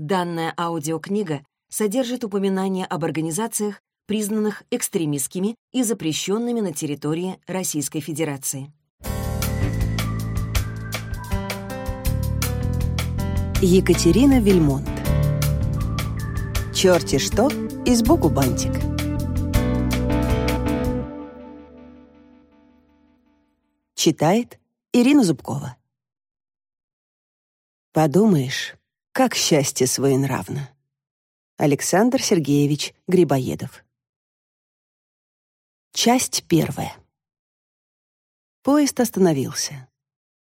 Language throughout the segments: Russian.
Данная аудиокнига содержит упоминания об организациях, признанных экстремистскими и запрещенными на территории Российской Федерации. Екатерина Вильмонт «Черти что» и «Сбоку бантик» Читает Ирина Зубкова. Подумаешь, как счастье своенравно. Александр Сергеевич Грибоедов. Часть первая. Поезд остановился.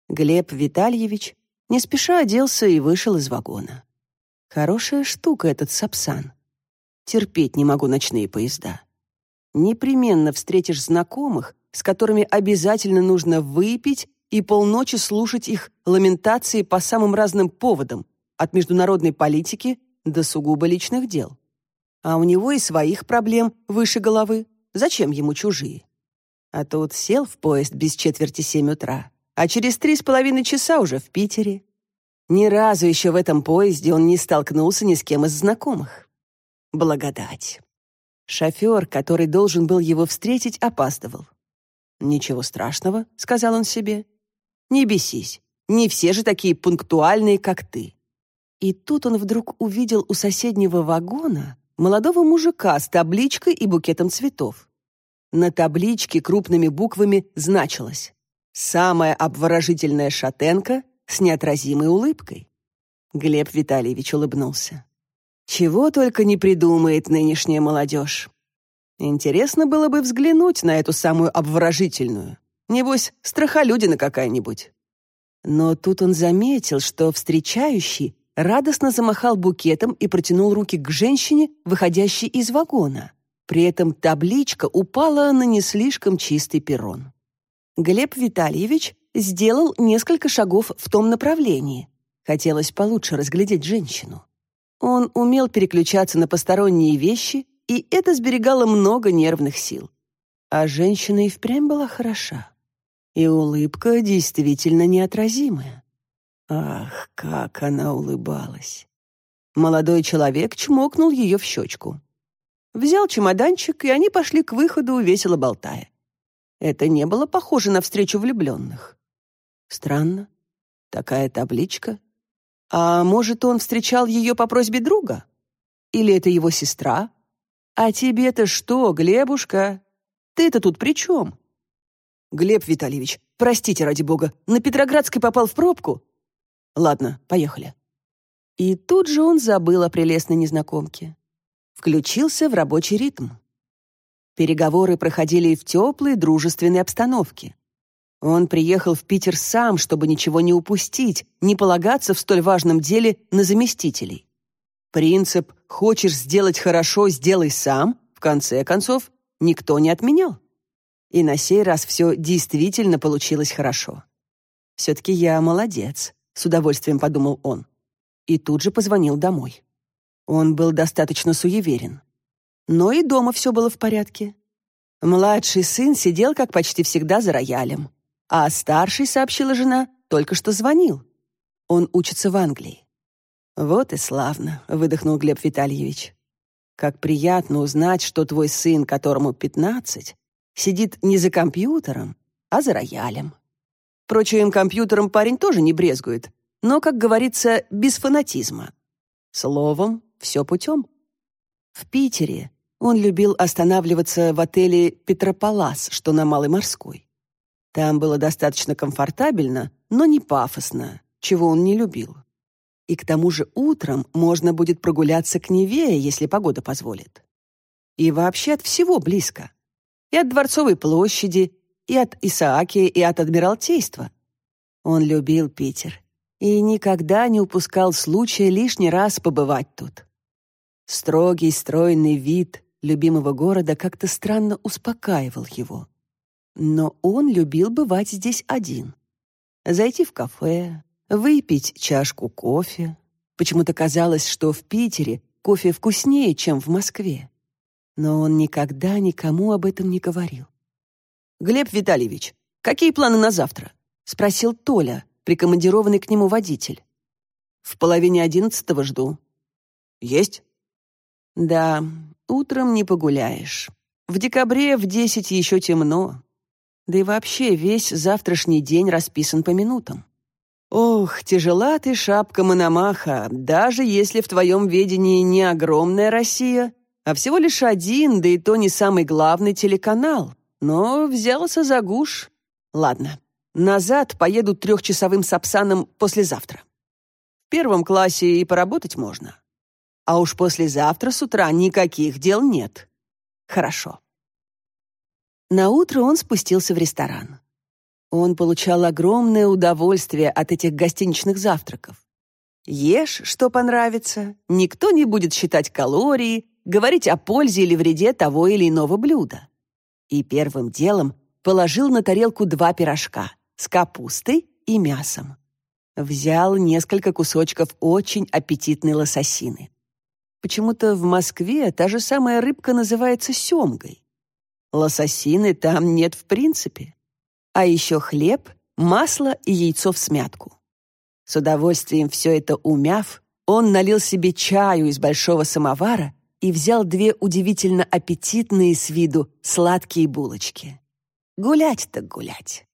Глеб Витальевич не спеша оделся и вышел из вагона. Хорошая штука этот Сапсан. Терпеть не могу ночные поезда. Непременно встретишь знакомых, с которыми обязательно нужно выпить и полночи слушать их ламентации по самым разным поводам, от международной политики до сугубо личных дел. А у него и своих проблем выше головы. Зачем ему чужие? А тут сел в поезд без четверти семь утра, а через три с половиной часа уже в Питере. Ни разу еще в этом поезде он не столкнулся ни с кем из знакомых. Благодать. Шофер, который должен был его встретить, опаздывал. «Ничего страшного», — сказал он себе. Не бесись, не все же такие пунктуальные, как ты. И тут он вдруг увидел у соседнего вагона молодого мужика с табличкой и букетом цветов. На табличке крупными буквами значилось «Самая обворожительная шатенка с неотразимой улыбкой». Глеб Витальевич улыбнулся. Чего только не придумает нынешняя молодежь. Интересно было бы взглянуть на эту самую обворожительную. Небось, страхолюдина какая-нибудь. Но тут он заметил, что встречающий радостно замахал букетом и протянул руки к женщине, выходящей из вагона. При этом табличка упала на не слишком чистый перрон. Глеб Витальевич сделал несколько шагов в том направлении. Хотелось получше разглядеть женщину. Он умел переключаться на посторонние вещи, и это сберегало много нервных сил. А женщина и впрямь была хороша. И улыбка действительно неотразимая. Ах, как она улыбалась. Молодой человек чмокнул ее в щечку. Взял чемоданчик, и они пошли к выходу, весело болтая. Это не было похоже на встречу влюбленных. Странно. Такая табличка. А может, он встречал ее по просьбе друга? Или это его сестра? А тебе-то что, Глебушка? Ты-то тут при чем? «Глеб Витальевич, простите, ради бога, на Петроградской попал в пробку?» «Ладно, поехали». И тут же он забыл о прелестной незнакомке. Включился в рабочий ритм. Переговоры проходили в теплой, дружественной обстановке. Он приехал в Питер сам, чтобы ничего не упустить, не полагаться в столь важном деле на заместителей. Принцип «хочешь сделать хорошо, сделай сам» в конце концов никто не отменял. И на сей раз все действительно получилось хорошо. «Все-таки я молодец», — с удовольствием подумал он. И тут же позвонил домой. Он был достаточно суеверен. Но и дома все было в порядке. Младший сын сидел, как почти всегда, за роялем. А старший, сообщила жена, только что звонил. Он учится в Англии. «Вот и славно», — выдохнул Глеб Витальевич. «Как приятно узнать, что твой сын, которому пятнадцать, Сидит не за компьютером, а за роялем. Впрочем, компьютером парень тоже не брезгует, но, как говорится, без фанатизма. Словом, все путем. В Питере он любил останавливаться в отеле «Петрополас», что на Малой Морской. Там было достаточно комфортабельно, но не пафосно, чего он не любил. И к тому же утром можно будет прогуляться к Неве, если погода позволит. И вообще от всего близко и от Дворцовой площади, и от Исаакия, и от Адмиралтейства. Он любил Питер и никогда не упускал случая лишний раз побывать тут. Строгий, стройный вид любимого города как-то странно успокаивал его. Но он любил бывать здесь один. Зайти в кафе, выпить чашку кофе. Почему-то казалось, что в Питере кофе вкуснее, чем в Москве но он никогда никому об этом не говорил. «Глеб Витальевич, какие планы на завтра?» — спросил Толя, прикомандированный к нему водитель. «В половине одиннадцатого жду. Есть? Да, утром не погуляешь. В декабре в десять еще темно. Да и вообще весь завтрашний день расписан по минутам. Ох, тяжела ты шапка Мономаха, даже если в твоем ведении не огромная Россия, а всего лишь один, да и то не самый главный телеканал. Но взялся за гуш. Ладно, назад поеду трехчасовым сапсаном послезавтра. В первом классе и поработать можно. А уж послезавтра с утра никаких дел нет. Хорошо. На утро он спустился в ресторан. Он получал огромное удовольствие от этих гостиничных завтраков. Ешь, что понравится, никто не будет считать калории, говорить о пользе или вреде того или иного блюда. И первым делом положил на тарелку два пирожка с капустой и мясом. Взял несколько кусочков очень аппетитной лососины. Почему-то в Москве та же самая рыбка называется семгой. Лососины там нет в принципе. А еще хлеб, масло и яйцо в смятку. С удовольствием все это умяв, он налил себе чаю из большого самовара и взял две удивительно аппетитные с виду сладкие булочки. Гулять так гулять.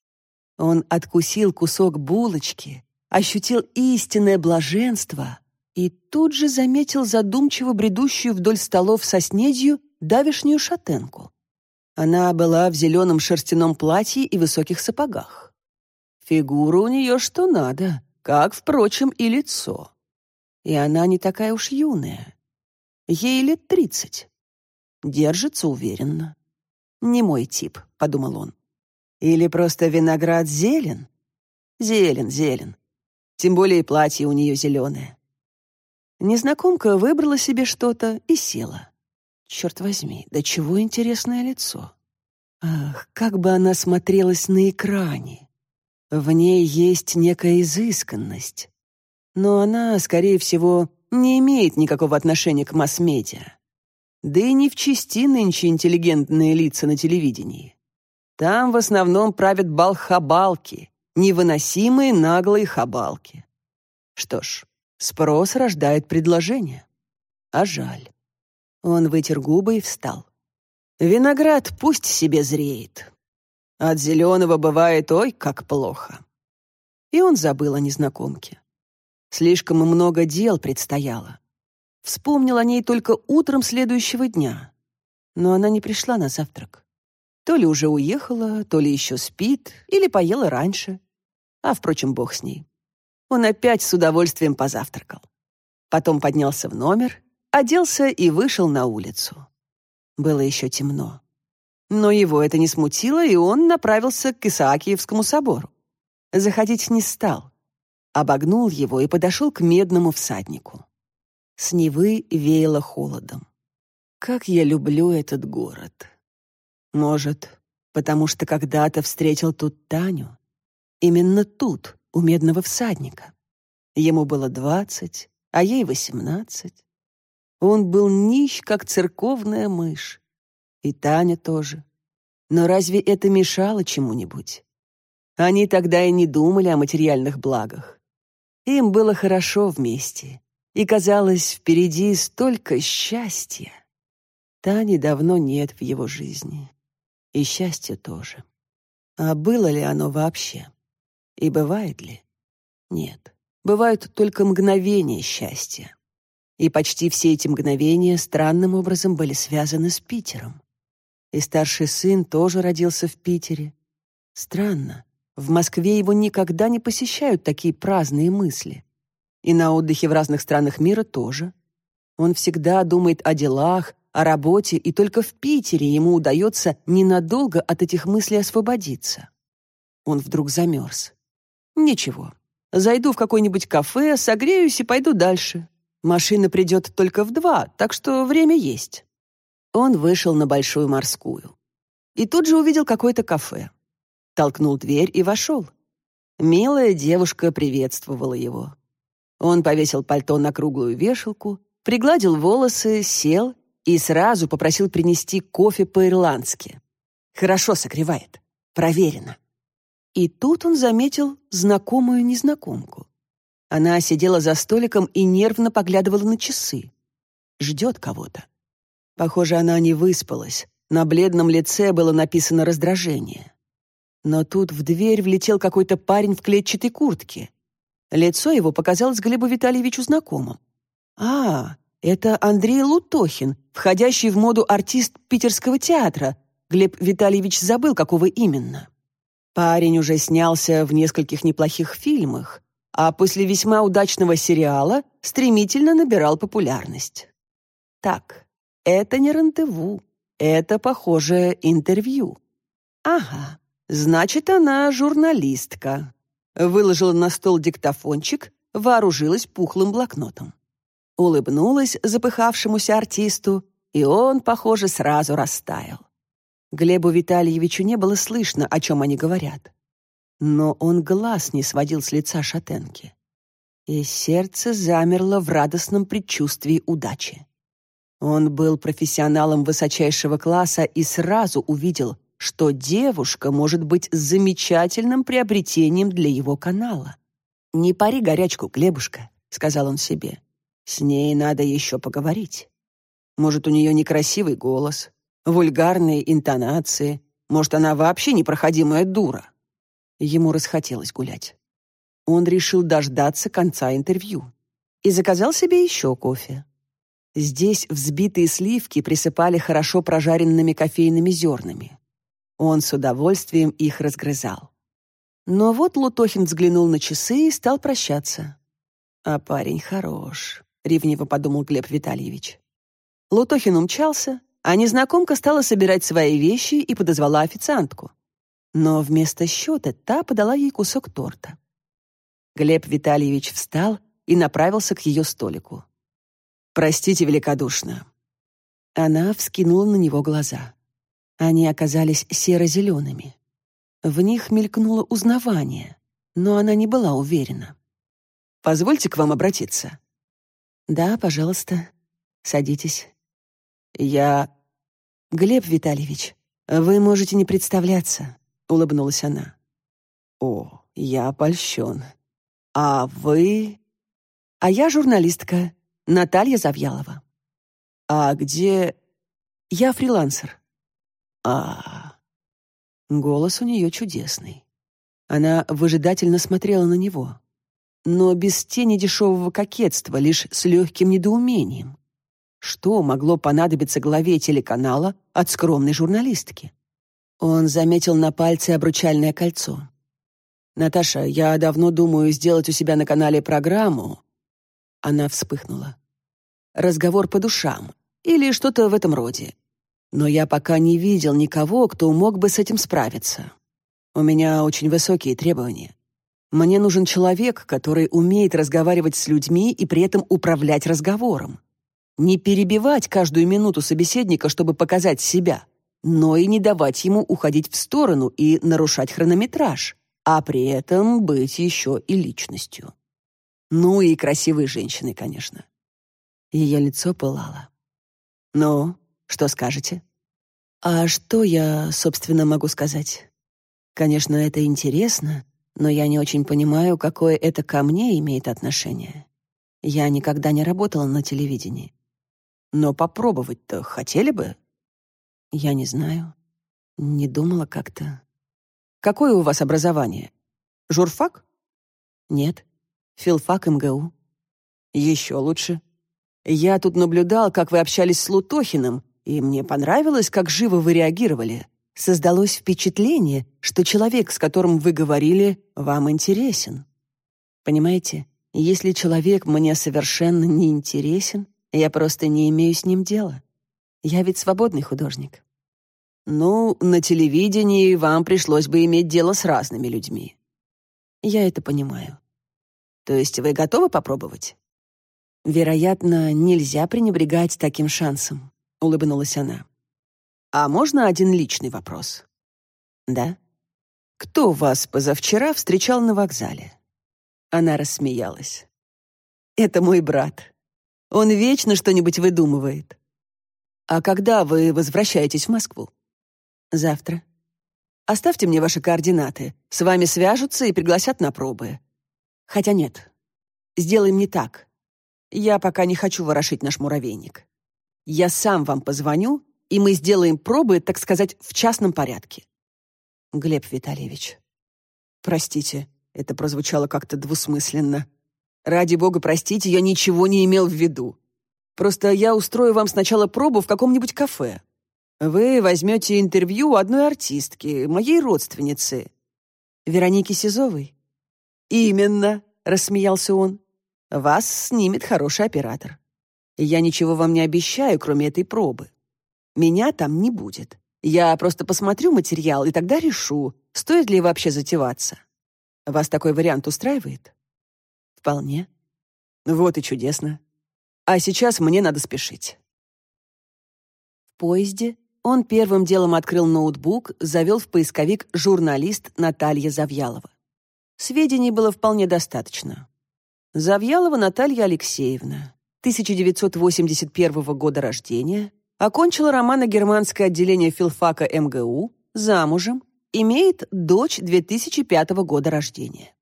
Он откусил кусок булочки, ощутил истинное блаженство и тут же заметил задумчиво бредущую вдоль столов со снедью давишнюю шатенку. Она была в зеленом шерстяном платье и высоких сапогах. Фигура у нее что надо, как, впрочем, и лицо. И она не такая уж юная. Ей лет тридцать. Держится уверенно. «Не мой тип», — подумал он. «Или просто виноград зелен?» «Зелен, зелен. Тем более платье у нее зеленое». Незнакомка выбрала себе что-то и села. Черт возьми, да чего интересное лицо. Ах, как бы она смотрелась на экране. В ней есть некая изысканность. Но она, скорее всего, не имеет никакого отношения к масс-медиа. Да и не в чести нынче интеллигентные лица на телевидении. Там в основном правят балхабалки, невыносимые наглые хабалки. Что ж, спрос рождает предложение. А жаль. Он вытер губы и встал. Виноград пусть себе зреет. От зеленого бывает ой, как плохо. И он забыл о незнакомке. Слишком много дел предстояло. Вспомнил о ней только утром следующего дня. Но она не пришла на завтрак. То ли уже уехала, то ли еще спит, или поела раньше. А, впрочем, бог с ней. Он опять с удовольствием позавтракал. Потом поднялся в номер оделся и вышел на улицу. Было еще темно. Но его это не смутило, и он направился к Исаакиевскому собору. Заходить не стал. Обогнул его и подошел к медному всаднику. С Невы веяло холодом. Как я люблю этот город. Может, потому что когда-то встретил тут Таню? Именно тут, у медного всадника. Ему было двадцать, а ей восемнадцать. Он был нищ, как церковная мышь. И Таня тоже. Но разве это мешало чему-нибудь? Они тогда и не думали о материальных благах. Им было хорошо вместе, и казалось, впереди столько счастья. Тани давно нет в его жизни. И счастья тоже. А было ли оно вообще? И бывает ли? Нет. Бывают только мгновения счастья. И почти все эти мгновения странным образом были связаны с Питером. И старший сын тоже родился в Питере. Странно, в Москве его никогда не посещают такие праздные мысли. И на отдыхе в разных странах мира тоже. Он всегда думает о делах, о работе, и только в Питере ему удается ненадолго от этих мыслей освободиться. Он вдруг замерз. Ничего, зайду в какое-нибудь кафе, согреюсь и пойду дальше. Машина придет только в два, так что время есть. Он вышел на Большую морскую. И тут же увидел какое-то кафе. Толкнул дверь и вошел. Милая девушка приветствовала его. Он повесил пальто на круглую вешалку, пригладил волосы, сел и сразу попросил принести кофе по-ирландски. Хорошо согревает. Проверено. И тут он заметил знакомую незнакомку. Она сидела за столиком и нервно поглядывала на часы. ждет кого-то. Похоже, она не выспалась. На бледном лице было написано раздражение. Но тут в дверь влетел какой-то парень в клетчатой куртке. Лицо его показалось Глебу Витальевичу знакомым. «А, это Андрей Лутохин, входящий в моду артист питерского театра. Глеб Витальевич забыл, какого именно. Парень уже снялся в нескольких неплохих фильмах, а после весьма удачного сериала стремительно набирал популярность. Так, это не рандеву, это, похоже, интервью. Ага, значит, она журналистка. Выложила на стол диктофончик, вооружилась пухлым блокнотом. Улыбнулась запыхавшемуся артисту, и он, похоже, сразу растаял. Глебу Витальевичу не было слышно, о чем они говорят. Но он глаз не сводил с лица шатенки. И сердце замерло в радостном предчувствии удачи. Он был профессионалом высочайшего класса и сразу увидел, что девушка может быть замечательным приобретением для его канала. «Не пари горячку, Глебушка», — сказал он себе. «С ней надо еще поговорить. Может, у нее некрасивый голос, вульгарные интонации, может, она вообще непроходимая дура». Ему расхотелось гулять. Он решил дождаться конца интервью и заказал себе еще кофе. Здесь взбитые сливки присыпали хорошо прожаренными кофейными зернами. Он с удовольствием их разгрызал. Но вот Лутохин взглянул на часы и стал прощаться. «А парень хорош», — ревниво подумал Глеб Витальевич. Лутохин умчался, а незнакомка стала собирать свои вещи и подозвала официантку. Но вместо счета та подала ей кусок торта. Глеб Витальевич встал и направился к ее столику. Простите великодушно». Она вскинула на него глаза. Они оказались серо-зелеными. В них мелькнуло узнавание, но она не была уверена. «Позвольте к вам обратиться». «Да, пожалуйста. Садитесь». «Я...» «Глеб Витальевич, вы можете не представляться», — улыбнулась она. «О, я польщен. А вы...» «А я журналистка Наталья Завьялова. А где... Я фрилансер. А... Голос у нее чудесный. Она выжидательно смотрела на него. Но без тени дешевого кокетства, лишь с легким недоумением. Что могло понадобиться главе телеканала от скромной журналистки? Он заметил на пальце обручальное кольцо. «Наташа, я давно думаю сделать у себя на канале программу, она вспыхнула. «Разговор по душам. Или что-то в этом роде. Но я пока не видел никого, кто мог бы с этим справиться. У меня очень высокие требования. Мне нужен человек, который умеет разговаривать с людьми и при этом управлять разговором. Не перебивать каждую минуту собеседника, чтобы показать себя, но и не давать ему уходить в сторону и нарушать хронометраж, а при этом быть еще и личностью. Ну и красивые женщины, конечно. Ее лицо пылало. «Ну, что скажете?» «А что я, собственно, могу сказать?» «Конечно, это интересно, но я не очень понимаю, какое это ко мне имеет отношение. Я никогда не работала на телевидении. Но попробовать-то хотели бы?» «Я не знаю. Не думала как-то». «Какое у вас образование? Журфак?» «Нет филфак МГУ. Еще лучше. Я тут наблюдал, как вы общались с Лутохиным, и мне понравилось, как живо вы реагировали. Создалось впечатление, что человек, с которым вы говорили, вам интересен. Понимаете, если человек мне совершенно не интересен, я просто не имею с ним дела. Я ведь свободный художник. Ну, на телевидении вам пришлось бы иметь дело с разными людьми. Я это понимаю. То есть вы готовы попробовать? Вероятно, нельзя пренебрегать таким шансом, улыбнулась она. А можно один личный вопрос? Да. Кто вас позавчера встречал на вокзале? Она рассмеялась. Это мой брат. Он вечно что-нибудь выдумывает. А когда вы возвращаетесь в Москву? Завтра. Оставьте мне ваши координаты. С вами свяжутся и пригласят на пробы. Хотя нет. Сделаем не так. Я пока не хочу ворошить наш муравейник. Я сам вам позвоню, и мы сделаем пробы, так сказать, в частном порядке. Глеб Витальевич. Простите, это прозвучало как-то двусмысленно. Ради бога, простите, я ничего не имел в виду. Просто я устрою вам сначала пробу в каком-нибудь кафе. Вы возьмете интервью у одной артистки, моей родственницы. Вероники Сизовой? Именно, рассмеялся он. Вас снимет хороший оператор. Я ничего вам не обещаю, кроме этой пробы. Меня там не будет. Я просто посмотрю материал и тогда решу, стоит ли вообще затеваться. Вас такой вариант устраивает? Вполне. Вот и чудесно. А сейчас мне надо спешить. В поезде он первым делом открыл ноутбук, завел в поисковик журналист Наталья Завьялова. Сведений было вполне достаточно. Завьялова Наталья Алексеевна, 1981 года рождения, окончила романо-германское отделение филфака МГУ, замужем, имеет дочь 2005 года рождения.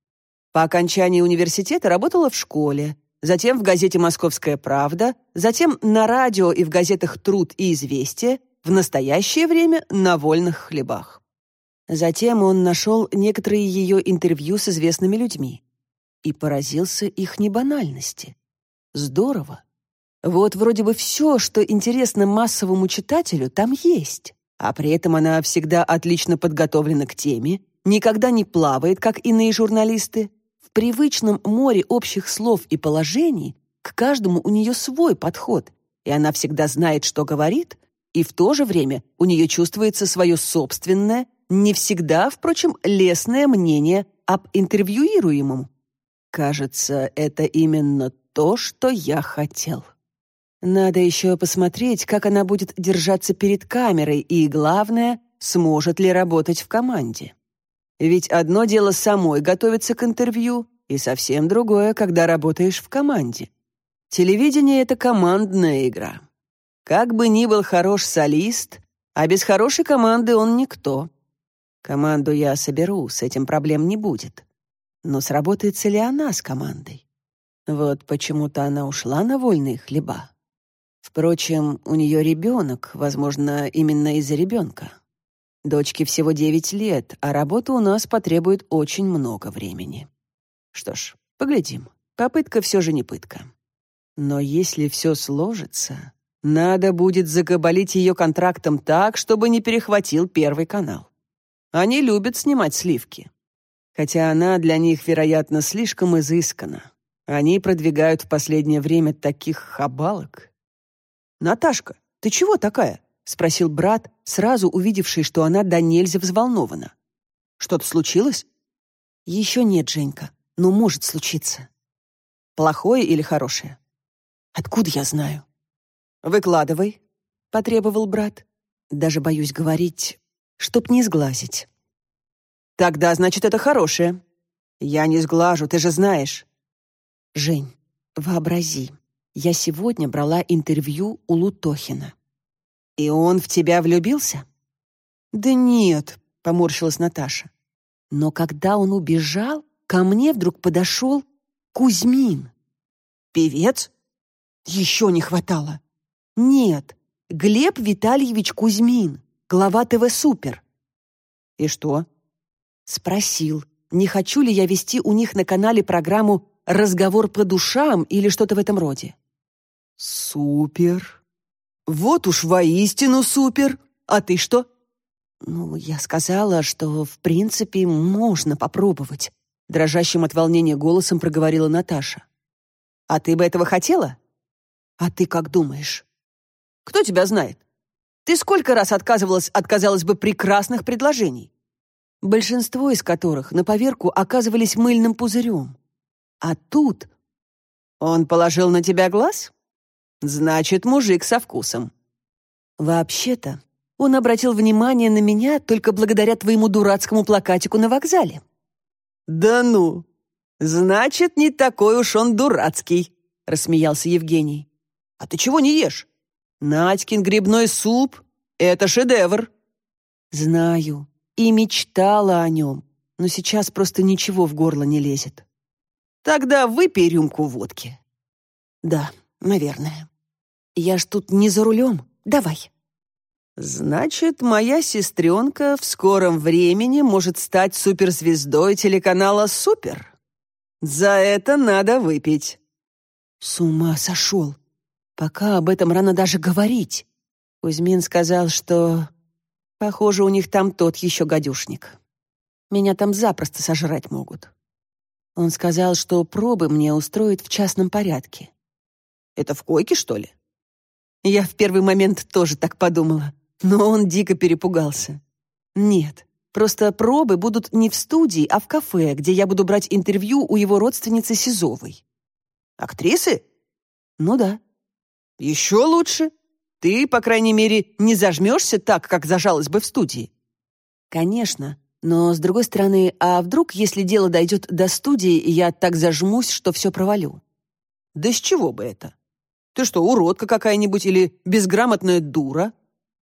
По окончании университета работала в школе, затем в газете «Московская правда», затем на радио и в газетах «Труд» и «Известия», в настоящее время на вольных хлебах. Затем он нашел некоторые ее интервью с известными людьми и поразился их небанальности. Здорово. Вот вроде бы все, что интересно массовому читателю, там есть, а при этом она всегда отлично подготовлена к теме, никогда не плавает, как иные журналисты, привычном море общих слов и положений к каждому у нее свой подход, и она всегда знает, что говорит, и в то же время у нее чувствуется свое собственное, не всегда, впрочем, лестное мнение об интервьюируемом. Кажется, это именно то, что я хотел. Надо еще посмотреть, как она будет держаться перед камерой и, главное, сможет ли работать в команде. Ведь одно дело самой готовиться к интервью, и совсем другое, когда работаешь в команде. Телевидение — это командная игра. Как бы ни был хорош солист, а без хорошей команды он никто. Команду я соберу, с этим проблем не будет. Но сработается ли она с командой? Вот почему-то она ушла на вольные хлеба. Впрочем, у нее ребенок, возможно, именно из-за ребенка. Дочке всего 9 лет, а работа у нас потребует очень много времени. Что ж, поглядим. Попытка все же не пытка. Но если все сложится, надо будет закабалить ее контрактом так, чтобы не перехватил Первый канал. Они любят снимать сливки. Хотя она для них, вероятно, слишком изыскана. Они продвигают в последнее время таких хабалок. «Наташка, ты чего такая?» — спросил брат, сразу увидевший, что она до нельзя взволнована. «Что-то случилось?» «Еще нет, Женька, но может случиться». «Плохое или хорошее?» «Откуда я знаю?» «Выкладывай», — потребовал брат. «Даже боюсь говорить, чтоб не сглазить». «Тогда, значит, это хорошее». «Я не сглажу, ты же знаешь». «Жень, вообрази, я сегодня брала интервью у Лутохина. «И он в тебя влюбился?» «Да нет», — поморщилась Наташа. «Но когда он убежал, ко мне вдруг подошел Кузьмин». «Певец?» «Еще не хватало». «Нет, Глеб Витальевич Кузьмин, глава ТВ «Супер». «И что?» Спросил, не хочу ли я вести у них на канале программу «Разговор по душам» или что-то в этом роде. «Супер!» Вот уж воистину супер. А ты что? Ну, я сказала, что в принципе можно попробовать, дрожащим от волнения голосом проговорила Наташа. А ты бы этого хотела? А ты как думаешь? Кто тебя знает? Ты сколько раз отказывалась от, казалось бы, прекрасных предложений? Большинство из которых на поверку оказывались мыльным пузырем. А тут он положил на тебя глаз? Значит, мужик со вкусом. Вообще-то, он обратил внимание на меня только благодаря твоему дурацкому плакатику на вокзале. Да ну. Значит, не такой уж он дурацкий, рассмеялся Евгений. А ты чего не ешь? Надькин грибной суп это шедевр. Знаю и мечтала о нем, но сейчас просто ничего в горло не лезет. Тогда выпей рюмку водки. Да, наверное. Я ж тут не за рулем. Давай. Значит, моя сестренка в скором времени может стать суперзвездой телеканала «Супер». За это надо выпить. С ума сошел. Пока об этом рано даже говорить. Кузьмин сказал, что... Похоже, у них там тот еще гадюшник. Меня там запросто сожрать могут. Он сказал, что пробы мне устроят в частном порядке. Это в койке, что ли? Я в первый момент тоже так подумала, но он дико перепугался. Нет, просто пробы будут не в студии, а в кафе, где я буду брать интервью у его родственницы Сизовой. Актрисы? Ну да. Еще лучше. Ты, по крайней мере, не зажмешься так, как зажалась бы в студии. Конечно, но, с другой стороны, а вдруг, если дело дойдет до студии, я так зажмусь, что все провалю? Да с чего бы это? Ты что, уродка какая-нибудь или безграмотная дура?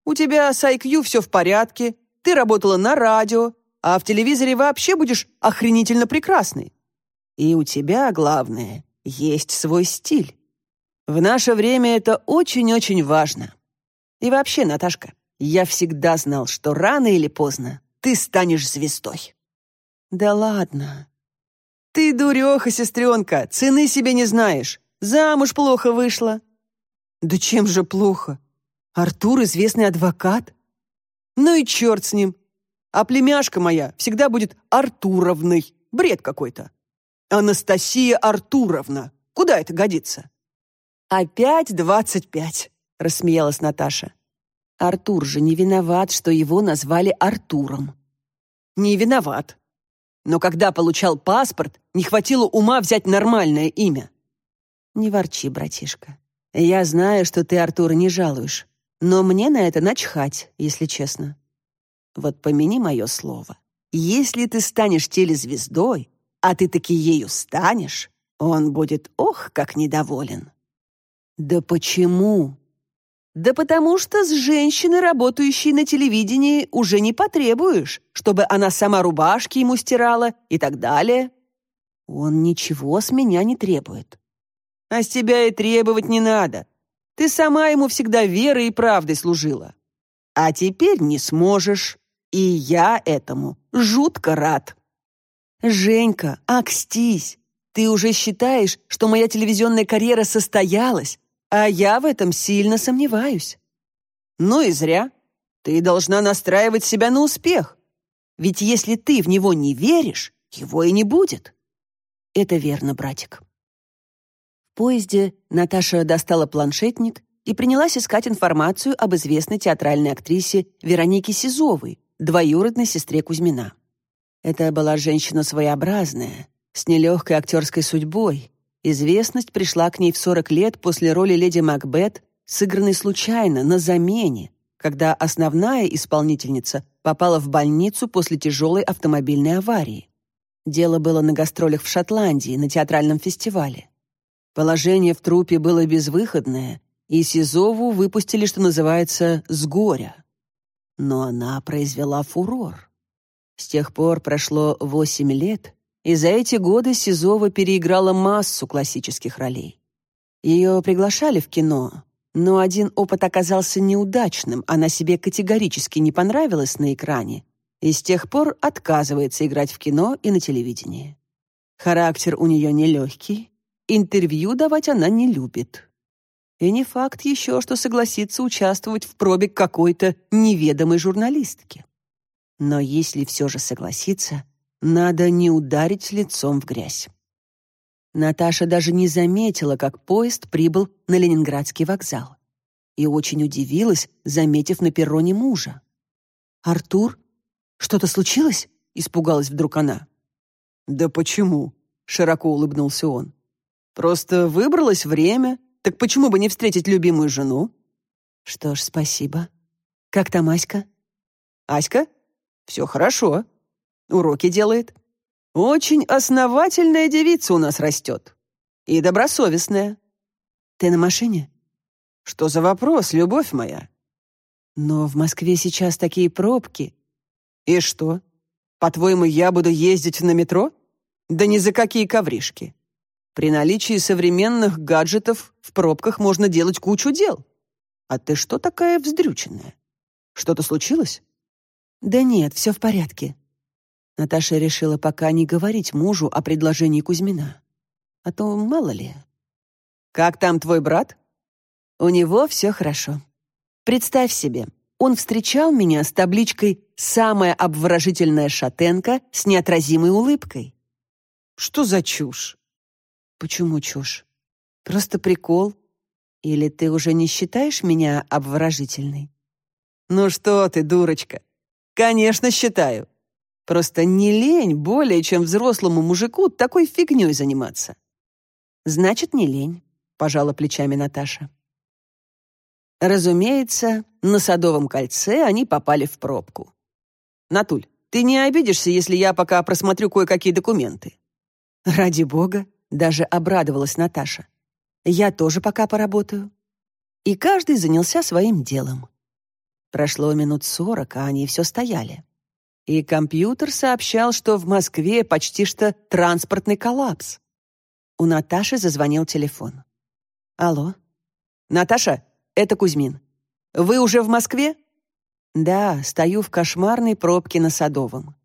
У тебя с IQ все в порядке, ты работала на радио, а в телевизоре вообще будешь охренительно прекрасной. И у тебя, главное, есть свой стиль. В наше время это очень-очень важно. И вообще, Наташка, я всегда знал, что рано или поздно ты станешь звездой. Да ладно. Ты дуреха, сестренка, цены себе не знаешь. Замуж плохо вышла. Да чем же плохо? Артур — известный адвокат. Ну и черт с ним. А племяшка моя всегда будет Артуровной. Бред какой-то. Анастасия Артуровна. Куда это годится? Опять двадцать пять, рассмеялась Наташа. Артур же не виноват, что его назвали Артуром. Не виноват. Но когда получал паспорт, не хватило ума взять нормальное имя. Не ворчи, братишка. Я знаю, что ты Артура не жалуешь, но мне на это начхать, если честно. Вот помяни мое слово. Если ты станешь телезвездой, а ты таки ею станешь, он будет ох, как недоволен. Да почему? Да потому что с женщины, работающей на телевидении, уже не потребуешь, чтобы она сама рубашки ему стирала и так далее. Он ничего с меня не требует. А с тебя и требовать не надо. Ты сама ему всегда верой и правдой служила. А теперь не сможешь. И я этому жутко рад. Женька, акстись. Ты уже считаешь, что моя телевизионная карьера состоялась, а я в этом сильно сомневаюсь. Ну и зря. Ты должна настраивать себя на успех. Ведь если ты в него не веришь, его и не будет. Это верно, братик. В поезде Наташа достала планшетник и принялась искать информацию об известной театральной актрисе Веронике Сизовой, двоюродной сестре Кузьмина. Это была женщина своеобразная, с нелегкой актерской судьбой, Известность пришла к ней в 40 лет после роли леди Макбет, сыгранной случайно, на замене, когда основная исполнительница попала в больницу после тяжелой автомобильной аварии. Дело было на гастролях в Шотландии, на театральном фестивале. Положение в трупе было безвыходное, и Сизову выпустили, что называется, с горя. Но она произвела фурор. С тех пор прошло восемь лет, и за эти годы Сизова переиграла массу классических ролей. Ее приглашали в кино, но один опыт оказался неудачным, она себе категорически не понравилась на экране и с тех пор отказывается играть в кино и на телевидении. Характер у нее нелегкий, интервью давать она не любит. И не факт еще, что согласится участвовать в пробе какой-то неведомой журналистки. Но если все же согласится, надо не ударить лицом в грязь. Наташа даже не заметила, как поезд прибыл на Ленинградский вокзал. И очень удивилась, заметив на перроне мужа. «Артур, что-то случилось?» — испугалась вдруг она. «Да почему?» — широко улыбнулся он. «Просто выбралось время, так почему бы не встретить любимую жену?» «Что ж, спасибо. Как там Аська?» «Аська? Все хорошо. Уроки делает. Очень основательная девица у нас растет. И добросовестная. Ты на машине? Что за вопрос, любовь моя? Но в Москве сейчас такие пробки. И что? По-твоему, я буду ездить на метро? Да ни за какие ковришки. При наличии современных гаджетов в пробках можно делать кучу дел. А ты что такая вздрюченная? Что-то случилось? Да нет, все в порядке. Наташа решила пока не говорить мужу о предложении Кузьмина. А то мало ли. Как там твой брат? У него все хорошо. Представь себе, он встречал меня с табличкой «Самая обворожительная шатенка с неотразимой улыбкой». Что за чушь? Почему чушь? Просто прикол. Или ты уже не считаешь меня обворожительной? Ну что ты, дурочка? Конечно, считаю. Просто не лень более, чем взрослому мужику такой фигней заниматься. Значит, не лень, пожала плечами Наташа. Разумеется, на Садовом кольце они попали в пробку. Натуль, ты не обидишься, если я пока просмотрю кое-какие документы? Ради бога, даже обрадовалась Наташа. Я тоже пока поработаю. И каждый занялся своим делом. Прошло минут сорок, а они все стояли. И компьютер сообщал, что в Москве почти что транспортный коллапс. У Наташи зазвонил телефон. «Алло?» «Наташа, это Кузьмин. Вы уже в Москве?» «Да, стою в кошмарной пробке на Садовом».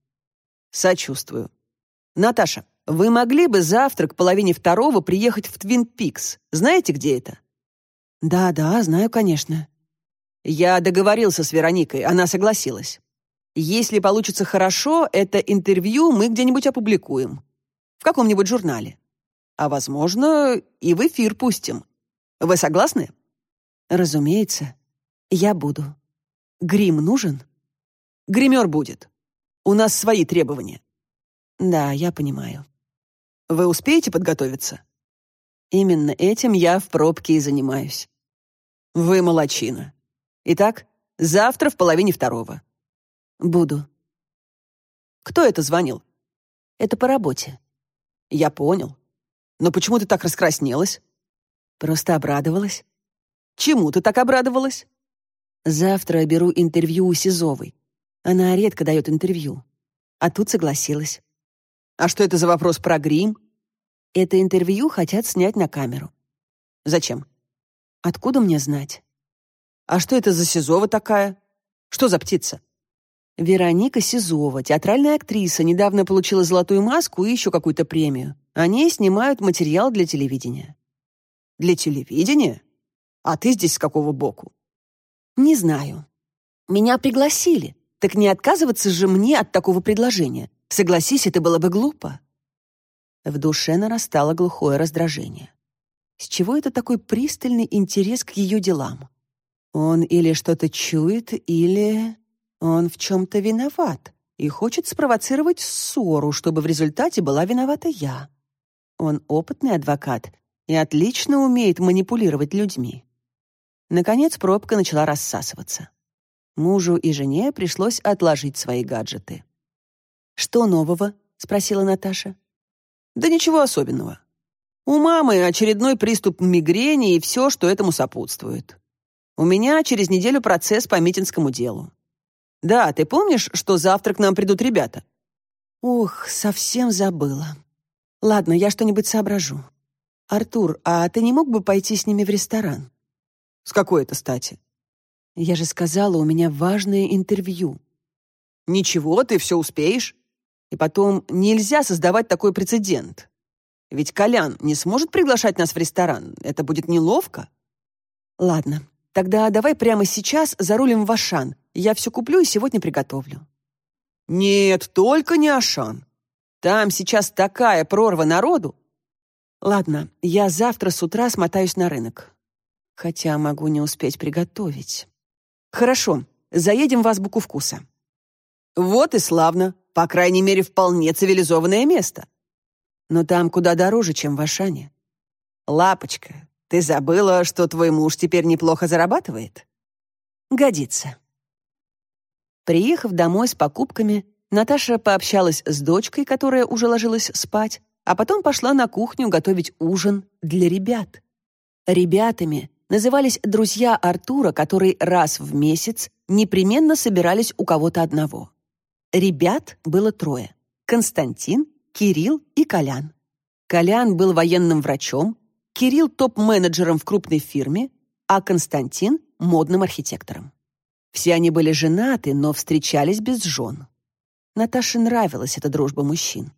«Сочувствую. Наташа, вы могли бы завтра к половине второго приехать в Твин Пикс. Знаете, где это?» «Да, да, знаю, конечно». «Я договорился с Вероникой, она согласилась. Если получится хорошо, это интервью мы где-нибудь опубликуем. В каком-нибудь журнале. А, возможно, и в эфир пустим. Вы согласны?» «Разумеется. Я буду. Грим нужен?» «Гример будет. У нас свои требования». «Да, я понимаю». Вы успеете подготовиться? Именно этим я в пробке и занимаюсь. Вы молочина. Итак, завтра в половине второго. Буду. Кто это звонил? Это по работе. Я понял. Но почему ты так раскраснелась? Просто обрадовалась. Чему ты так обрадовалась? Завтра беру интервью у Сизовой. Она редко дает интервью. А тут согласилась. А что это за вопрос про грим? Это интервью хотят снять на камеру. Зачем? Откуда мне знать? А что это за Сизова такая? Что за птица? Вероника Сизова, театральная актриса, недавно получила золотую маску и еще какую-то премию. Они снимают материал для телевидения. Для телевидения? А ты здесь с какого боку? Не знаю. Меня пригласили. Так не отказываться же мне от такого предложения. Согласись, это было бы глупо. В душе нарастало глухое раздражение. С чего это такой пристальный интерес к ее делам? Он или что-то чует, или он в чем-то виноват и хочет спровоцировать ссору, чтобы в результате была виновата я. Он опытный адвокат и отлично умеет манипулировать людьми. Наконец пробка начала рассасываться. Мужу и жене пришлось отложить свои гаджеты. «Что нового?» — спросила Наташа. «Да ничего особенного. У мамы очередной приступ мигрени и все, что этому сопутствует. У меня через неделю процесс по митинскому делу. Да, ты помнишь, что завтра к нам придут ребята?» «Ох, совсем забыла. Ладно, я что-нибудь соображу. Артур, а ты не мог бы пойти с ними в ресторан?» «С какой это стати?» «Я же сказала, у меня важное интервью». «Ничего, ты все успеешь. И потом, нельзя создавать такой прецедент. Ведь Колян не сможет приглашать нас в ресторан. Это будет неловко. Ладно, тогда давай прямо сейчас зарулим в Ашан. Я все куплю и сегодня приготовлю. Нет, только не Ашан. Там сейчас такая прорва народу. Ладно, я завтра с утра смотаюсь на рынок. Хотя могу не успеть приготовить. Хорошо, заедем в азбуку вкуса. Вот и славно. По крайней мере, вполне цивилизованное место. Но там куда дороже, чем в Ашане. Лапочка, ты забыла, что твой муж теперь неплохо зарабатывает? Годится. Приехав домой с покупками, Наташа пообщалась с дочкой, которая уже ложилась спать, а потом пошла на кухню готовить ужин для ребят. Ребятами назывались друзья Артура, которые раз в месяц непременно собирались у кого-то одного. Ребят было трое — Константин, Кирилл и Колян. Колян был военным врачом, Кирилл топ-менеджером в крупной фирме, а Константин — модным архитектором. Все они были женаты, но встречались без жен. Наташе нравилась эта дружба мужчин.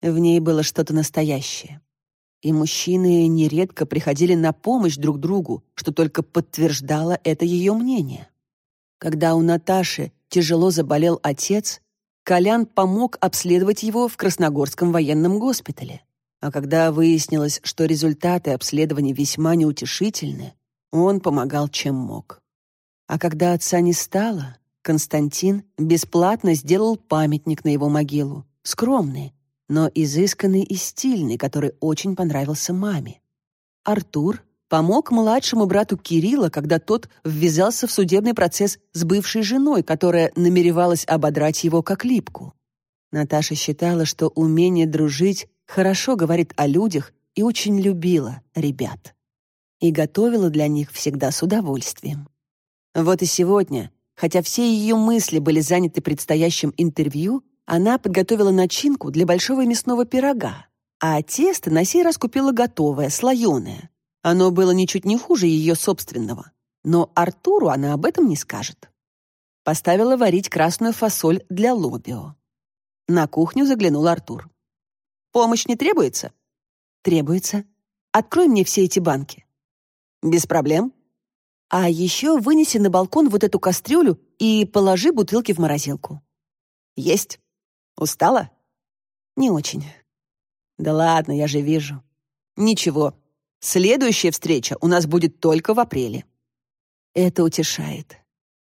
В ней было что-то настоящее. И мужчины нередко приходили на помощь друг другу, что только подтверждало это ее мнение. Когда у Наташи тяжело заболел отец, Колян помог обследовать его в Красногорском военном госпитале. А когда выяснилось, что результаты обследования весьма неутешительны, он помогал чем мог. А когда отца не стало, Константин бесплатно сделал памятник на его могилу, скромный, но изысканный и стильный, который очень понравился маме. Артур помог младшему брату Кирилла, когда тот ввязался в судебный процесс с бывшей женой, которая намеревалась ободрать его как липку. Наташа считала, что умение дружить хорошо говорит о людях и очень любила ребят. И готовила для них всегда с удовольствием. Вот и сегодня, хотя все ее мысли были заняты предстоящим интервью, она подготовила начинку для большого мясного пирога, а тесто на сей раз купила готовое, слоеное. Оно было ничуть не хуже ее собственного, но Артуру она об этом не скажет. Поставила варить красную фасоль для лобио. На кухню заглянул Артур. «Помощь не требуется?» «Требуется. Открой мне все эти банки». «Без проблем», а еще вынеси на балкон вот эту кастрюлю и положи бутылки в морозилку. Есть. Устала? Не очень. Да ладно, я же вижу. Ничего. Следующая встреча у нас будет только в апреле. Это утешает.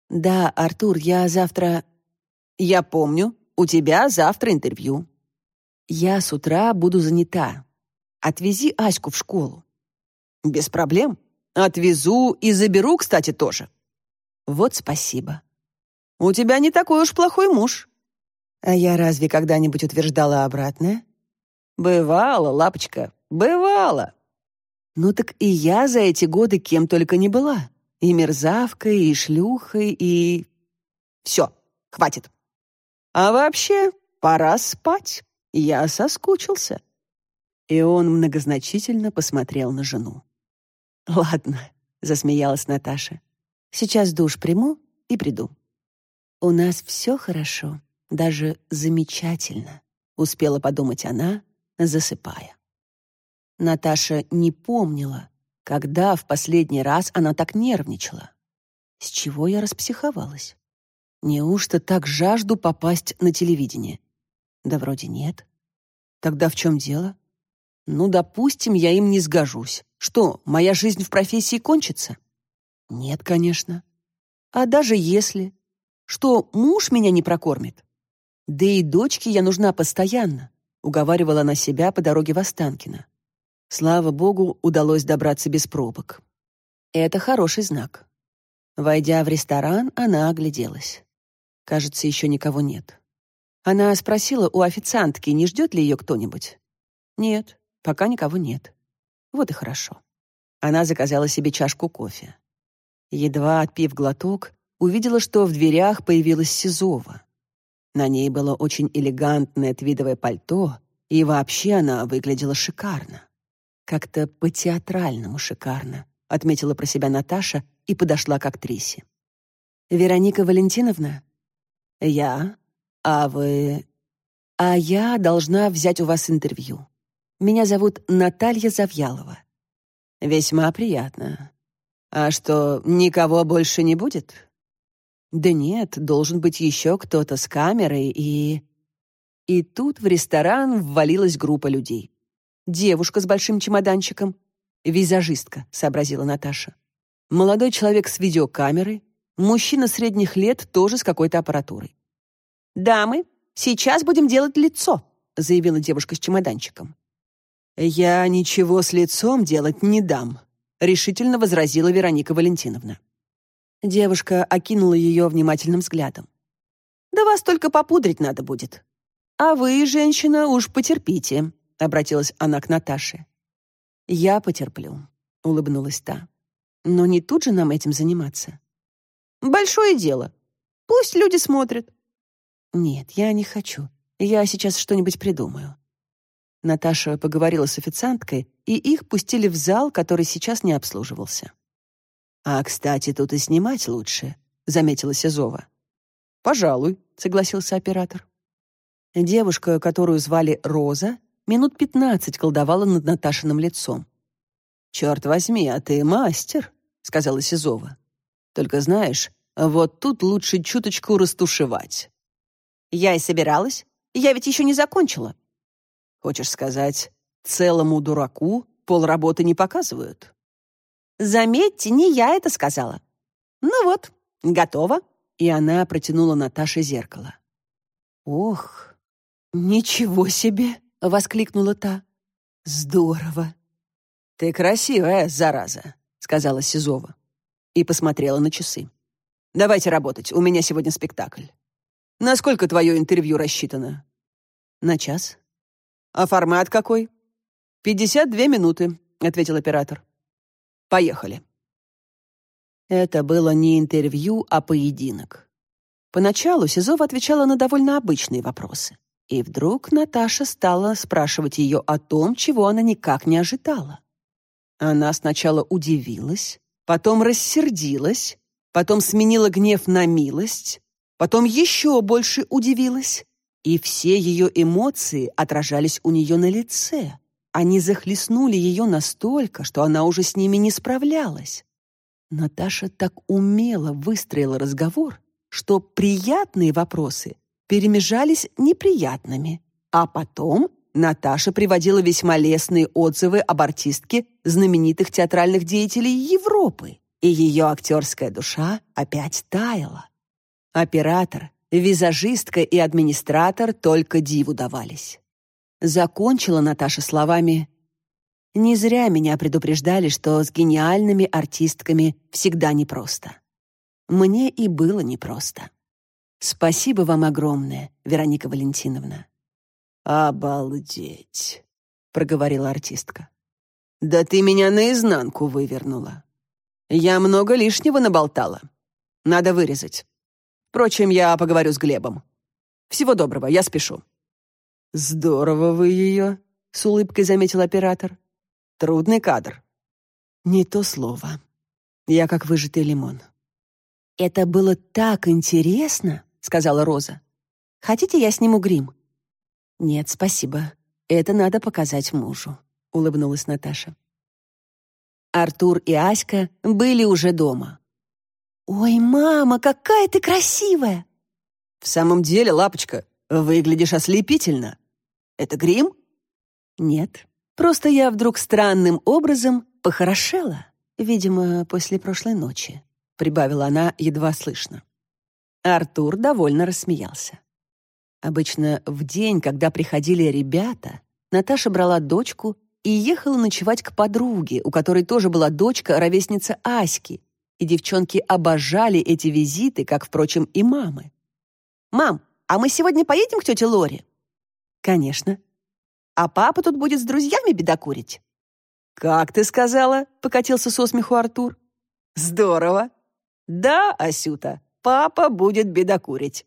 Да, Артур, я завтра... Я помню, у тебя завтра интервью. Я с утра буду занята. Отвези Аську в школу. Без проблем. Отвезу и заберу, кстати, тоже. Вот спасибо. У тебя не такой уж плохой муж. А я разве когда-нибудь утверждала обратное? Бывало, лапочка, бывало. Ну так и я за эти годы кем только не была. И мерзавкой, и шлюхой, и... Все, хватит. А вообще, пора спать. Я соскучился. И он многозначительно посмотрел на жену. «Ладно», — засмеялась Наташа. «Сейчас душ приму и приду». «У нас все хорошо, даже замечательно», — успела подумать она, засыпая. Наташа не помнила, когда в последний раз она так нервничала. С чего я распсиховалась? Неужто так жажду попасть на телевидение? Да вроде нет. Тогда в чем дело? Ну, допустим, я им не сгожусь. Что, моя жизнь в профессии кончится? Нет, конечно. А даже если? Что, муж меня не прокормит? Да и дочке я нужна постоянно, уговаривала она себя по дороге в Останкино. Слава богу, удалось добраться без пробок. Это хороший знак. Войдя в ресторан, она огляделась. Кажется, еще никого нет. Она спросила у официантки, не ждет ли ее кто-нибудь. Нет, Пока никого нет. Вот и хорошо. Она заказала себе чашку кофе. Едва отпив глоток, увидела, что в дверях появилась Сизова. На ней было очень элегантное твидовое пальто, и вообще она выглядела шикарно. Как-то по-театральному шикарно, отметила про себя Наташа и подошла к актрисе. «Вероника Валентиновна?» «Я? А вы...» «А я должна взять у вас интервью. Меня зовут Наталья Завьялова. Весьма приятно. А что, никого больше не будет? Да нет, должен быть еще кто-то с камерой и... И тут в ресторан ввалилась группа людей. Девушка с большим чемоданчиком. Визажистка, сообразила Наташа. Молодой человек с видеокамерой. Мужчина средних лет тоже с какой-то аппаратурой. «Дамы, сейчас будем делать лицо», заявила девушка с чемоданчиком. «Я ничего с лицом делать не дам», — решительно возразила Вероника Валентиновна. Девушка окинула ее внимательным взглядом. «Да вас только попудрить надо будет. А вы, женщина, уж потерпите», — обратилась она к Наташе. «Я потерплю», — улыбнулась та. «Но не тут же нам этим заниматься». «Большое дело. Пусть люди смотрят». «Нет, я не хочу. Я сейчас что-нибудь придумаю». Наташа поговорила с официанткой, и их пустили в зал, который сейчас не обслуживался. «А, кстати, тут и снимать лучше», — заметила Сизова. «Пожалуй», — согласился оператор. Девушка, которую звали Роза, минут пятнадцать колдовала над Наташиным лицом. «Черт возьми, а ты мастер», — сказала Сизова. «Только знаешь, вот тут лучше чуточку растушевать». «Я и собиралась. Я ведь еще не закончила». «Хочешь сказать, целому дураку полработы не показывают?» «Заметьте, не я это сказала». «Ну вот, готово». И она протянула Наташе зеркало. «Ох, ничего себе!» — воскликнула та. «Здорово!» «Ты красивая, зараза», — сказала Сизова. И посмотрела на часы. «Давайте работать, у меня сегодня спектакль. Насколько твое интервью рассчитано?» «На час». «А формат какой?» «Пятьдесят две минуты», — ответил оператор. «Поехали». Это было не интервью, а поединок. Поначалу Сизова отвечала на довольно обычные вопросы. И вдруг Наташа стала спрашивать ее о том, чего она никак не ожидала. Она сначала удивилась, потом рассердилась, потом сменила гнев на милость, потом еще больше удивилась, и все ее эмоции отражались у нее на лице. Они захлестнули ее настолько, что она уже с ними не справлялась. Наташа так умело выстроила разговор, что приятные вопросы перемежались неприятными, а потом Наташа приводила весьма лестные отзывы об артистке знаменитых театральных деятелей Европы, и ее актерская душа опять таяла. Оператор, визажистка и администратор только диву давались. Закончила Наташа словами «Не зря меня предупреждали, что с гениальными артистками всегда непросто. Мне и было непросто. Спасибо вам огромное, Вероника Валентиновна». «Обалдеть!» — проговорила артистка. «Да ты меня наизнанку вывернула. Я много лишнего наболтала. Надо вырезать. Впрочем, я поговорю с Глебом. Всего доброго, я спешу». «Здорово вы ее», — с улыбкой заметил оператор. «Трудный кадр». «Не то слово. Я как выжатый лимон». «Это было так интересно», — сказала Роза. «Хотите, я сниму грим?» «Нет, спасибо. Это надо показать мужу», — улыбнулась Наташа. Артур и Аська были уже дома. «Ой, мама, какая ты красивая!» «В самом деле, лапочка, выглядишь ослепительно. Это грим?» «Нет, просто я вдруг странным образом похорошела, видимо, после прошлой ночи», прибавила она едва слышно. Артур довольно рассмеялся. Обычно в день, когда приходили ребята, Наташа брала дочку и ехала ночевать к подруге, у которой тоже была дочка, ровесница Аськи, и девчонки обожали эти визиты, как, впрочем, и мамы. «Мам, а мы сегодня поедем к тете Лоре?» «Конечно». «А папа тут будет с друзьями бедокурить?» «Как ты сказала?» — покатился со смеху Артур. «Здорово!» «Да, Асюта, папа будет бедокурить».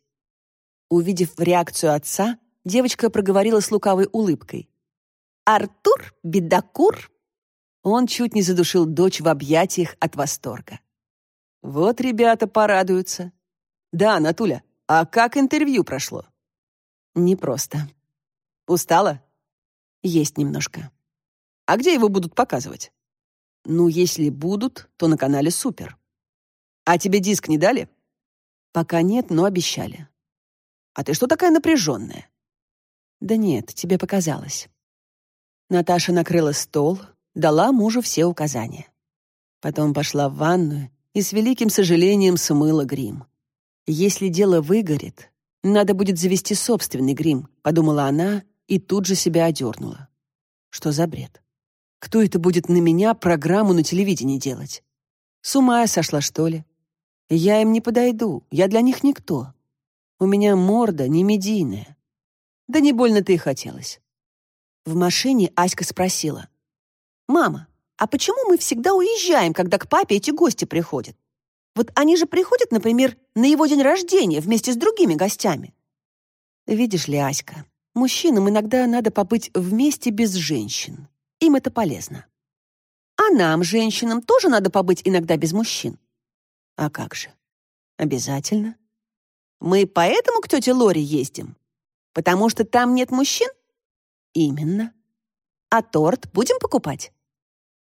Увидев реакцию отца, девочка проговорила с лукавой улыбкой. «Артур, бедокур!» Он чуть не задушил дочь в объятиях от восторга. «Вот ребята порадуются. Да, Натуля, а как интервью прошло?» «Непросто. Устала?» «Есть немножко». «А где его будут показывать?» «Ну, если будут, то на канале «Супер». «А тебе диск не дали?» «Пока нет, но обещали. А ты что такая напряженная?» «Да нет, тебе показалось». Наташа накрыла стол, дала мужу все указания. Потом пошла в ванную и с великим сожалением смыла грим. «Если дело выгорит, надо будет завести собственный грим», подумала она и тут же себя одернула. Что за бред? Кто это будет на меня программу на телевидении делать? С ума я сошла, что ли? Я им не подойду, я для них никто. У меня морда не медийная. Да не больно-то и хотелось. В машине Аська спросила. «Мама, а почему мы всегда уезжаем, когда к папе эти гости приходят? Вот они же приходят, например, на его день рождения вместе с другими гостями». «Видишь ли, Аська, Мужчинам иногда надо побыть вместе без женщин. Им это полезно. А нам, женщинам, тоже надо побыть иногда без мужчин. А как же? Обязательно. Мы поэтому к тете Лоре ездим? Потому что там нет мужчин? Именно. А торт будем покупать?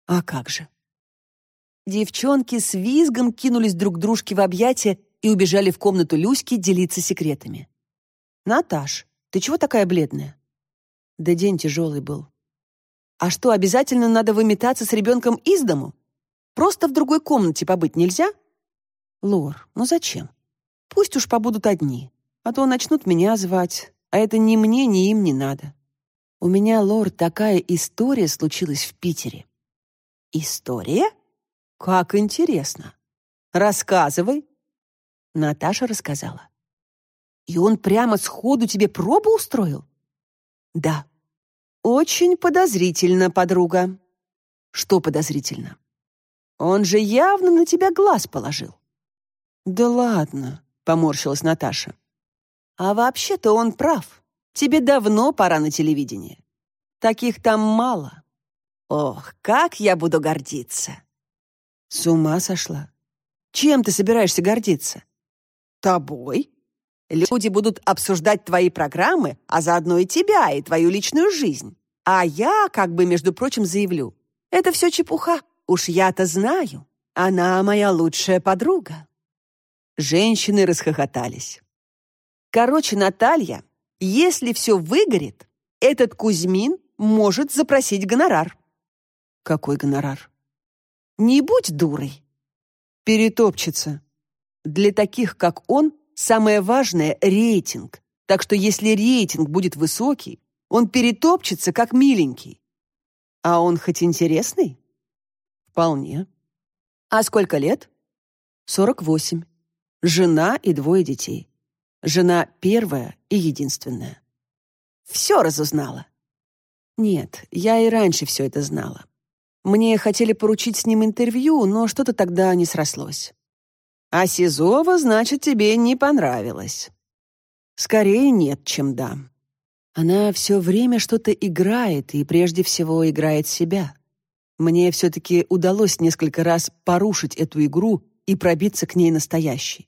А как же? Девчонки с визгом кинулись друг дружке в объятия и убежали в комнату Люськи делиться секретами. «Наташ, ты чего такая бледная?» «Да день тяжелый был». «А что, обязательно надо выметаться с ребенком из дому? Просто в другой комнате побыть нельзя?» «Лор, ну зачем? Пусть уж побудут одни, а то начнут меня звать, а это ни мне, ни им не надо. У меня, Лор, такая история случилась в Питере». «История?» «Как интересно! Рассказывай!» Наташа рассказала. «И он прямо сходу тебе пробу устроил?» «Да». «Очень подозрительно, подруга». «Что подозрительно?» «Он же явно на тебя глаз положил». «Да ладно», — поморщилась Наташа. «А вообще-то он прав. Тебе давно пора на телевидение. Таких там мало. Ох, как я буду гордиться!» С ума сошла. Чем ты собираешься гордиться? Тобой. Люди будут обсуждать твои программы, а заодно и тебя, и твою личную жизнь. А я, как бы, между прочим, заявлю. Это все чепуха. Уж я-то знаю. Она моя лучшая подруга. Женщины расхохотались. Короче, Наталья, если все выгорит, этот Кузьмин может запросить гонорар. Какой гонорар? Не будь дурой. Перетопчется. Для таких, как он, самое важное — рейтинг. Так что если рейтинг будет высокий, он перетопчется, как миленький. А он хоть интересный? Вполне. А сколько лет? Сорок восемь. Жена и двое детей. Жена первая и единственная. Все разузнала. Нет, я и раньше все это знала. Мне хотели поручить с ним интервью, но что-то тогда не срослось. А Сизова, значит, тебе не понравилось. Скорее нет, чем да. Она все время что-то играет, и прежде всего играет себя. Мне все-таки удалось несколько раз порушить эту игру и пробиться к ней настоящей.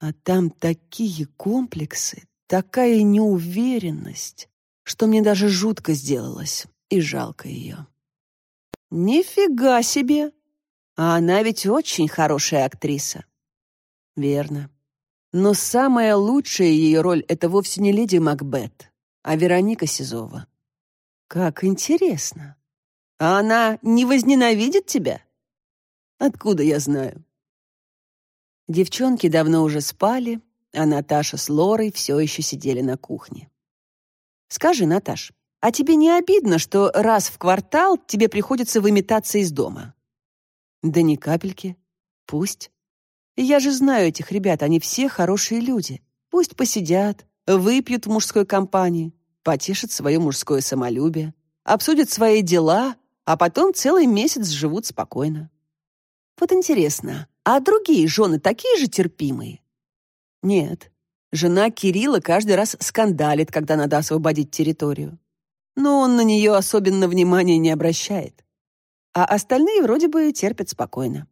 А там такие комплексы, такая неуверенность, что мне даже жутко сделалось и жалко ее. Нифига себе! А она ведь очень хорошая актриса. Верно. Но самая лучшая ее роль — это вовсе не леди Макбет, а Вероника Сизова. Как интересно. А она не возненавидит тебя? Откуда я знаю? Девчонки давно уже спали, а Наташа с Лорой все еще сидели на кухне. «Скажи, Наташ, а тебе не обидно, что раз в квартал тебе приходится выметаться из дома? Да ни капельки. Пусть. Я же знаю этих ребят, они все хорошие люди. Пусть посидят, выпьют в мужской компании, потешат свое мужское самолюбие, обсудят свои дела, а потом целый месяц живут спокойно. Вот интересно, а другие жены такие же терпимые? Нет. Жена Кирилла каждый раз скандалит, когда надо освободить территорию но он на нее особенно внимания не обращает. А остальные вроде бы терпят спокойно.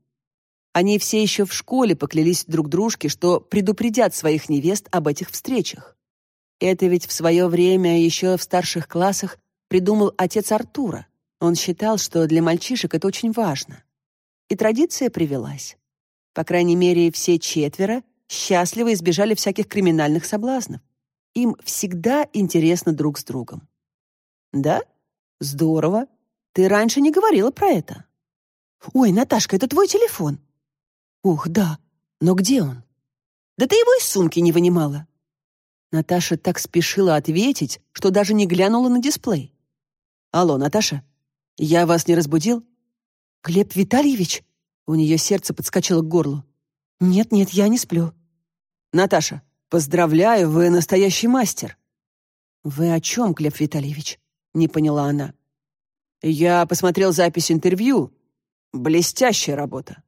Они все еще в школе поклялись друг дружке, что предупредят своих невест об этих встречах. Это ведь в свое время еще в старших классах придумал отец Артура. Он считал, что для мальчишек это очень важно. И традиция привелась. По крайней мере, все четверо счастливо избежали всяких криминальных соблазнов. Им всегда интересно друг с другом. Да? Здорово. Ты раньше не говорила про это. Ой, Наташка, это твой телефон. Ух, да. Но где он? Да ты его из сумки не вынимала. Наташа так спешила ответить, что даже не глянула на дисплей. Алло, Наташа, я вас не разбудил? Глеб Витальевич? У нее сердце подскочило к горлу. Нет, нет, я не сплю. Наташа, поздравляю, вы настоящий мастер. Вы о чем, Глеб Витальевич? Не поняла она. Я посмотрел запись интервью. Блестящая работа.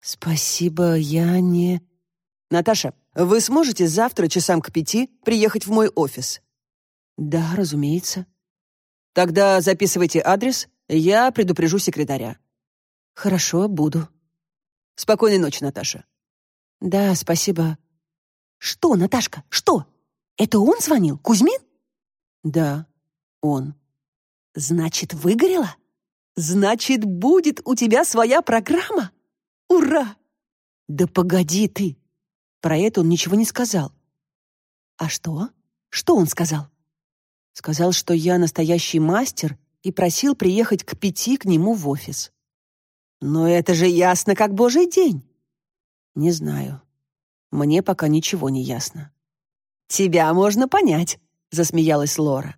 Спасибо, я не... Наташа, вы сможете завтра часам к пяти приехать в мой офис? Да, разумеется. Тогда записывайте адрес, я предупрежу секретаря. Хорошо, буду. Спокойной ночи, Наташа. Да, спасибо. Что, Наташка, что? Это он звонил? Кузьмин? Да, он. Значит, выгорело? Значит, будет у тебя своя программа? Ура! Да погоди ты. Про это он ничего не сказал. А что? Что он сказал? Сказал, что я настоящий мастер и просил приехать к пяти к нему в офис. Но это же ясно, как божий день. Не знаю. Мне пока ничего не ясно. Тебя можно понять, засмеялась Лора.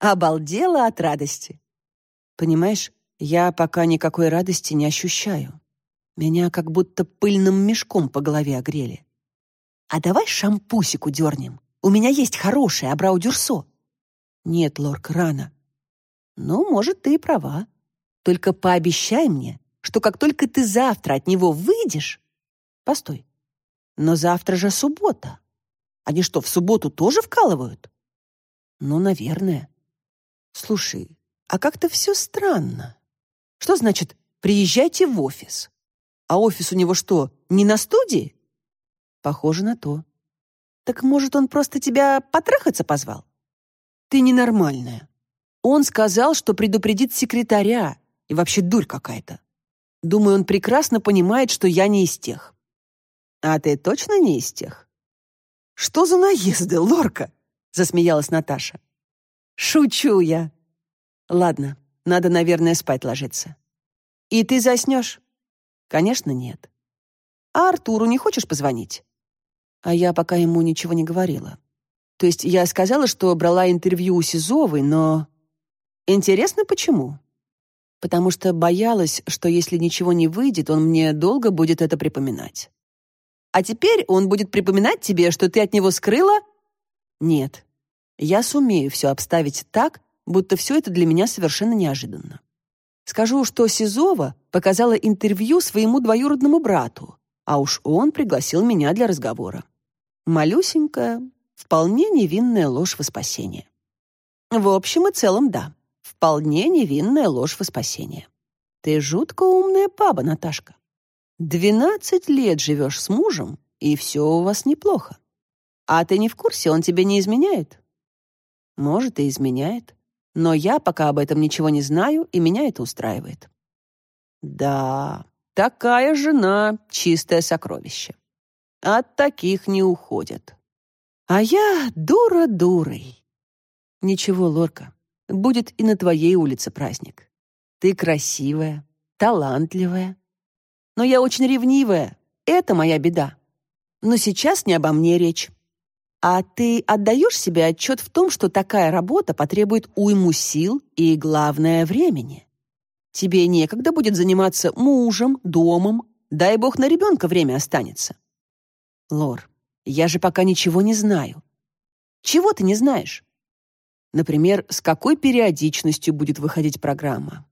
Обалдела от радости. Понимаешь, я пока никакой радости не ощущаю. Меня как будто пыльным мешком по голове огрели. А давай шампусику дернем. У меня есть хороший абрау-дюрсо. Нет, Лорк, рано. Ну, может, ты и права. Только пообещай мне, что как только ты завтра от него выйдешь... Постой. Но завтра же суббота. Они что, в субботу тоже вкалывают? Ну, наверное. Слушай, а как-то все странно. Что значит «приезжайте в офис»? А офис у него что, не на студии? Похоже на то. Так может, он просто тебя потрахаться позвал? Ты ненормальная. Он сказал, что предупредит секретаря, и вообще дурь какая-то. Думаю, он прекрасно понимает, что я не из тех. А ты точно не из тех? Что за наезды, Лорка? Засмеялась Наташа. Шучу я. Ладно, надо, наверное, спать ложиться. И ты заснешь? Конечно, нет. А Артуру не хочешь позвонить? А я пока ему ничего не говорила. То есть я сказала, что брала интервью у Сизовой, но... Интересно, почему? Потому что боялась, что если ничего не выйдет, он мне долго будет это припоминать. А теперь он будет припоминать тебе, что ты от него скрыла? Нет. Я сумею все обставить так, будто все это для меня совершенно неожиданно. Скажу, что Сизова показала интервью своему двоюродному брату, а уж он пригласил меня для разговора. Малюсенькая, вполне невинная ложь во спасение. В общем и целом, да, вполне невинная ложь во спасение. Ты жутко умная баба, Наташка. Двенадцать лет живешь с мужем, и все у вас неплохо. А ты не в курсе, он тебе не изменяет? Может, и изменяет. Но я пока об этом ничего не знаю, и меня это устраивает. Да, такая жена — чистое сокровище. От таких не уходят. А я дура дурой. Ничего, Лорка, будет и на твоей улице праздник. Ты красивая, талантливая. Но я очень ревнивая. Это моя беда. Но сейчас не обо мне речь. А ты отдаешь себе отчет в том, что такая работа потребует уйму сил и, главное, времени. Тебе некогда будет заниматься мужем, домом. Дай бог на ребенка время останется. Лор, я же пока ничего не знаю. Чего ты не знаешь? Например, с какой периодичностью будет выходить программа?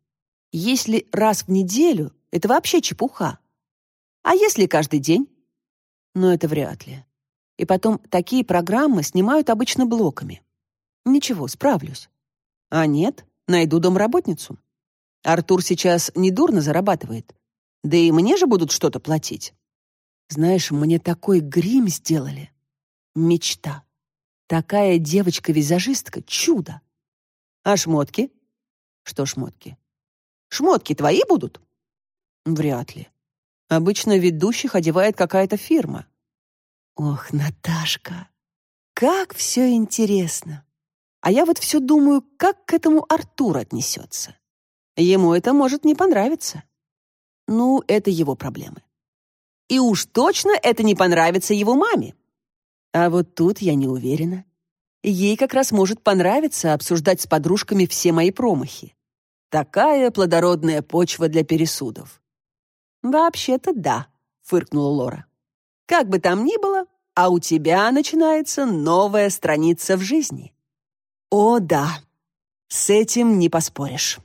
Если раз в неделю, это вообще чепуха. А если каждый день? Но это вряд ли. И потом, такие программы снимают обычно блоками. Ничего, справлюсь. А нет, найду домработницу. Артур сейчас недурно зарабатывает. Да и мне же будут что-то платить. Знаешь, мне такой грим сделали. Мечта. Такая девочка-визажистка — чудо. А шмотки? Что шмотки? Шмотки твои будут? Вряд ли. Обычно ведущих одевает какая-то фирма. Ох, Наташка, как все интересно. А я вот все думаю, как к этому Артур отнесется. Ему это может не понравиться. Ну, это его проблемы. И уж точно это не понравится его маме. А вот тут я не уверена. Ей как раз может понравиться обсуждать с подружками все мои промахи. Такая плодородная почва для пересудов. «Вообще-то да», — фыркнула Лора. «Как бы там ни было, а у тебя начинается новая страница в жизни». «О, да, с этим не поспоришь».